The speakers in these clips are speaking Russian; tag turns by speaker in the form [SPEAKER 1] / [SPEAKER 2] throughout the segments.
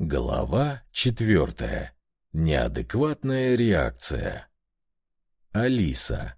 [SPEAKER 1] Глава четвертая. Неадекватная реакция. Алиса.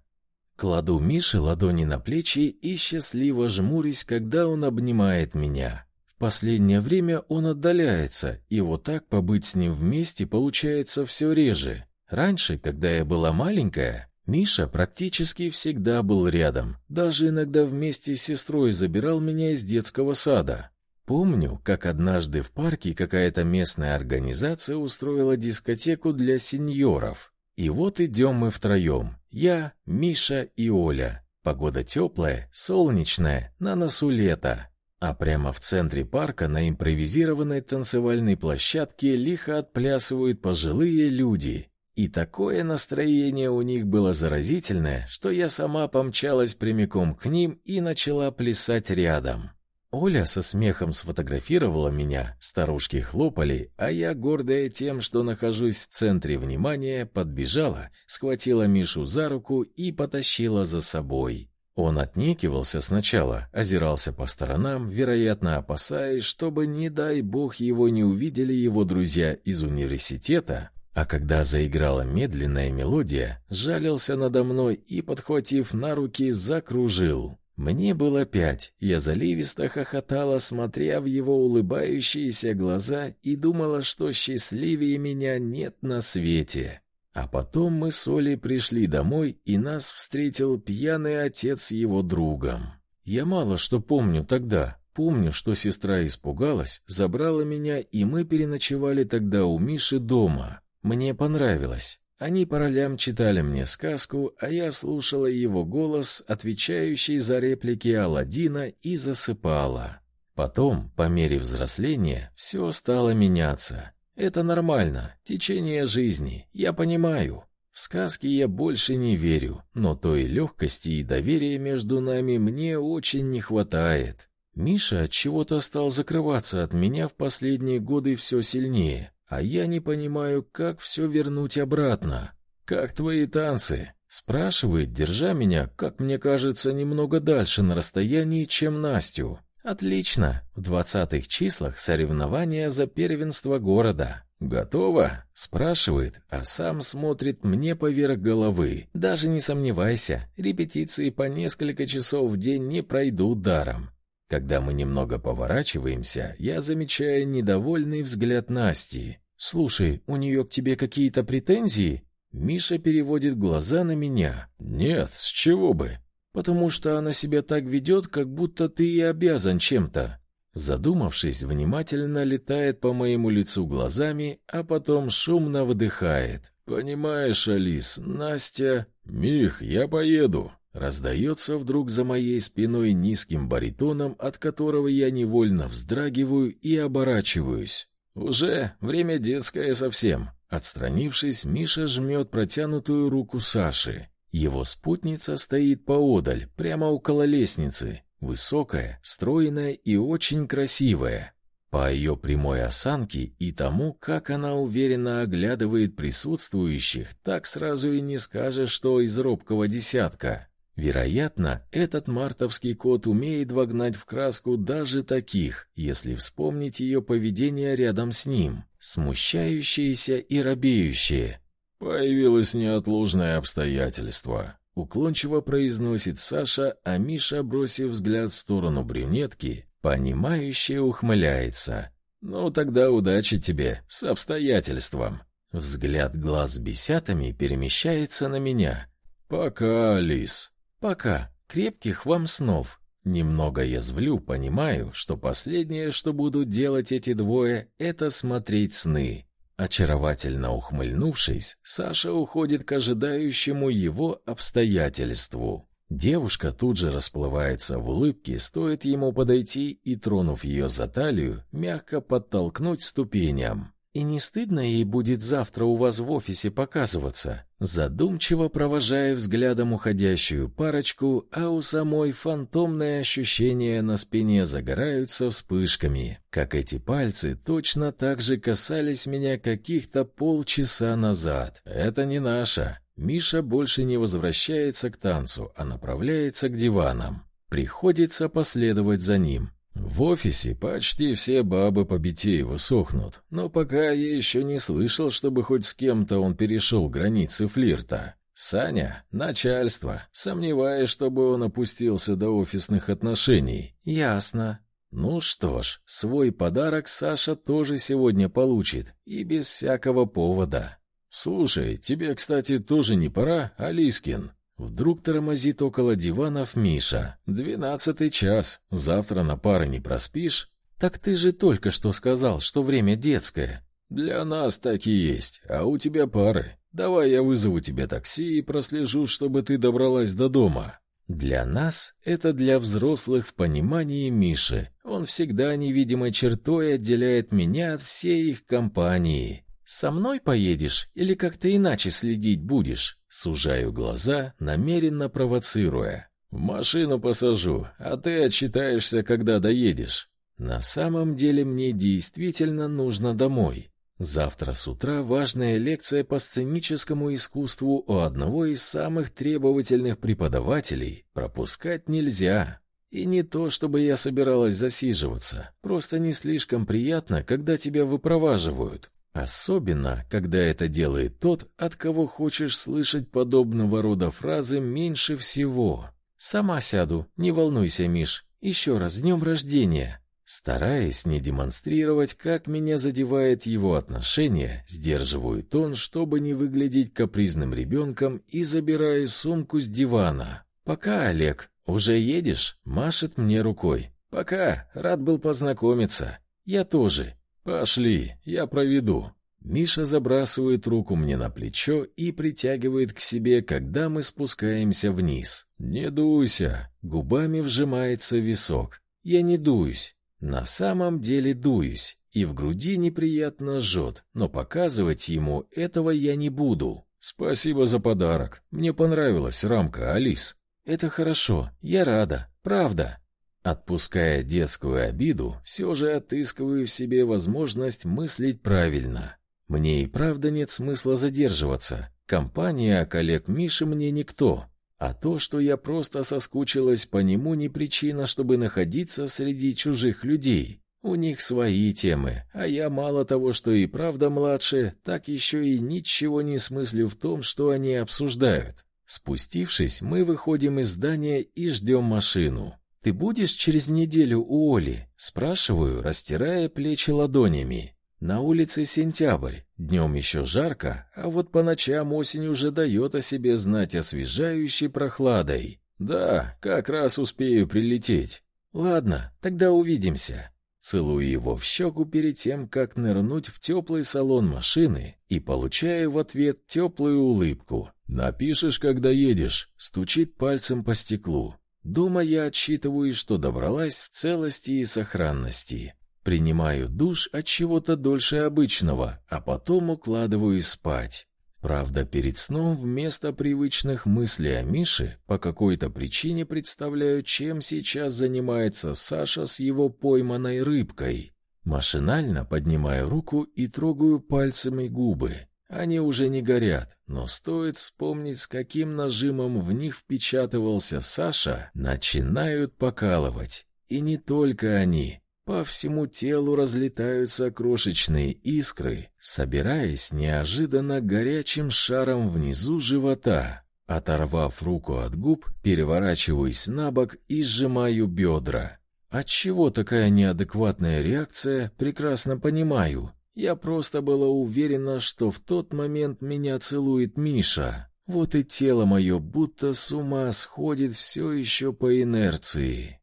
[SPEAKER 1] Кладу Мише ладони на плечи и счастливо жмурюсь, когда он обнимает меня. В последнее время он отдаляется, и вот так побыть с ним вместе получается все реже. Раньше, когда я была маленькая, Миша практически всегда был рядом, даже иногда вместе с сестрой забирал меня из детского сада. Помню, как однажды в парке какая-то местная организация устроила дискотеку для сеньоров. И вот идем мы втроем. Я, Миша и Оля. Погода теплая, солнечная, на носу лето. А прямо в центре парка на импровизированной танцевальной площадке лихо отплясывают пожилые люди. И такое настроение у них было заразительное, что я сама помчалась прямиком к ним и начала плясать рядом. Оля со смехом сфотографировала меня, старушки хлопали, а я, гордая тем, что нахожусь в центре внимания, подбежала, схватила Мишу за руку и потащила за собой. Он отнекивался сначала, озирался по сторонам, вероятно, опасаясь, чтобы, не дай бог, его не увидели его друзья из университета, а когда заиграла медленная мелодия, жалился надо мной и, подхватив на руки, закружил. Мне было пять, я заливисто хохотала, смотря в его улыбающиеся глаза и думала, что счастливее меня нет на свете. А потом мы с Олей пришли домой, и нас встретил пьяный отец его другом. Я мало что помню тогда. Помню, что сестра испугалась, забрала меня, и мы переночевали тогда у Миши дома. Мне понравилось. Они по ролям читали мне сказку, а я слушала его голос, отвечающий за реплики Аладдина, и засыпала. Потом, по мере взросления, все стало меняться. Это нормально, течение жизни, я понимаю. В сказки я больше не верю, но той легкости и доверия между нами мне очень не хватает. Миша от чего-то стал закрываться от меня в последние годы все сильнее. А я не понимаю, как все вернуть обратно. Как твои танцы? Спрашивает, держа меня, как мне кажется, немного дальше на расстоянии, чем Настю. Отлично. В двадцатых числах соревнования за первенство города. Готово? спрашивает, а сам смотрит мне поверх головы. Даже не сомневайся, репетиции по несколько часов в день не пройдут даром. Когда мы немного поворачиваемся, я замечаю недовольный взгляд Насти. Слушай, у нее к тебе какие-то претензии? Миша переводит глаза на меня. Нет, с чего бы? Потому что она себя так ведет, как будто ты ей обязан чем-то. Задумавшись, внимательно летает по моему лицу глазами, а потом шумно выдыхает. Понимаешь, Алис, Настя, Мих, я поеду. Раздается вдруг за моей спиной низким баритоном, от которого я невольно вздрагиваю и оборачиваюсь. Уже время детское совсем. Отстранившись, Миша жмет протянутую руку Саши. Его спутница стоит поодаль, прямо около лестницы, высокая, стройная и очень красивая. По ее прямой осанке и тому, как она уверенно оглядывает присутствующих, так сразу и не скажешь, что из робкого десятка. Вероятно, этот мартовский кот умеет вогнать в краску даже таких, если вспомнить ее поведение рядом с ним, смущающееся и робеющее. Появилось неотложное обстоятельство, уклончиво произносит Саша, а Миша, бросив взгляд в сторону брюнетки, понимающе ухмыляется. Ну тогда удачи тебе с обстоятельством. Взгляд глаз бесятами перемещается на меня. Пока, Алис. Пока. Крепких вам снов. Немного язвлю, понимаю, что последнее, что будут делать эти двое, это смотреть сны. Очаровательно ухмыльнувшись, Саша уходит к ожидающему его обстоятельству. Девушка тут же расплывается в улыбке, стоит ему подойти и, тронув ее за талию, мягко подтолкнуть ступеням. И не стыдно ей будет завтра у вас в офисе показываться? Задумчиво провожая взглядом уходящую парочку, а у самой фантомные ощущения на спине загораются вспышками, как эти пальцы точно так же касались меня каких-то полчаса назад. Это не наша. Миша больше не возвращается к танцу, а направляется к диванам. Приходится последовать за ним. В офисе почти все бабы по Битееву сохнут, но пока я еще не слышал, чтобы хоть с кем-то он перешел границы флирта. Саня — начальство, сомневаюсь, чтобы он опустился до офисных отношений. Ясно. Ну что ж, свой подарок Саша тоже сегодня получит, и без всякого повода. Слушай, тебе, кстати, тоже не пора, Алискин? Вдруг тормозит около диванов Миша. «Двенадцатый час. Завтра на пары не проспишь?» «Так ты же только что сказал, что время детское». «Для нас так и есть, а у тебя пары. Давай я вызову тебе такси и прослежу, чтобы ты добралась до дома». Для нас это для взрослых в понимании Миши. Он всегда невидимой чертой отделяет меня от всей их компании. Со мной поедешь или как-то иначе следить будешь? Сужаю глаза, намеренно провоцируя. «В машину посажу, а ты отчитаешься, когда доедешь». На самом деле мне действительно нужно домой. Завтра с утра важная лекция по сценическому искусству у одного из самых требовательных преподавателей. Пропускать нельзя. И не то, чтобы я собиралась засиживаться. Просто не слишком приятно, когда тебя выпроваживают. Особенно, когда это делает тот, от кого хочешь слышать подобного рода фразы меньше всего. «Сама сяду, не волнуйся, Миш. Еще раз днем рождения!» Стараясь не демонстрировать, как меня задевает его отношение, сдерживаю тон, чтобы не выглядеть капризным ребенком, и забираю сумку с дивана. «Пока, Олег. Уже едешь?» — машет мне рукой. «Пока. Рад был познакомиться. Я тоже. «Пошли, я проведу». Миша забрасывает руку мне на плечо и притягивает к себе, когда мы спускаемся вниз. «Не дуйся!» Губами вжимается висок. «Я не дуюсь. На самом деле дуюсь, и в груди неприятно жжет, но показывать ему этого я не буду. Спасибо за подарок. Мне понравилась рамка, Алис. Это хорошо, я рада, правда. Отпуская детскую обиду, все же отыскиваю в себе возможность мыслить правильно. Мне и правда нет смысла задерживаться. Компания коллег Миши мне никто. А то, что я просто соскучилась по нему, не причина, чтобы находиться среди чужих людей. У них свои темы, а я мало того, что и правда младше, так еще и ничего не смыслю в том, что они обсуждают. Спустившись, мы выходим из здания и ждем машину. «Ты будешь через неделю у Оли?» — спрашиваю, растирая плечи ладонями. На улице сентябрь, днем еще жарко, а вот по ночам осень уже дает о себе знать освежающей прохладой. Да, как раз успею прилететь. Ладно, тогда увидимся. Целую его в щеку перед тем, как нырнуть в теплый салон машины и получаю в ответ теплую улыбку. «Напишешь, когда едешь», — стучит пальцем по стеклу. Дома я отсчитываю, что добралась в целости и сохранности. Принимаю душ от чего-то дольше обычного, а потом укладываюсь спать. Правда, перед сном вместо привычных мыслей о Мише по какой-то причине представляю, чем сейчас занимается Саша с его пойманной рыбкой. Машинально поднимаю руку и трогаю пальцами губы. Они уже не горят, но стоит вспомнить, с каким нажимом в них впечатывался Саша, начинают покалывать. И не только они. По всему телу разлетаются крошечные искры, собираясь неожиданно горячим шаром внизу живота. Оторвав руку от губ, переворачиваюсь на бок и сжимаю бедра. Отчего такая неадекватная реакция, прекрасно понимаю. Я просто была уверена, что в тот момент меня целует Миша. Вот и тело мое будто с ума сходит все еще по инерции.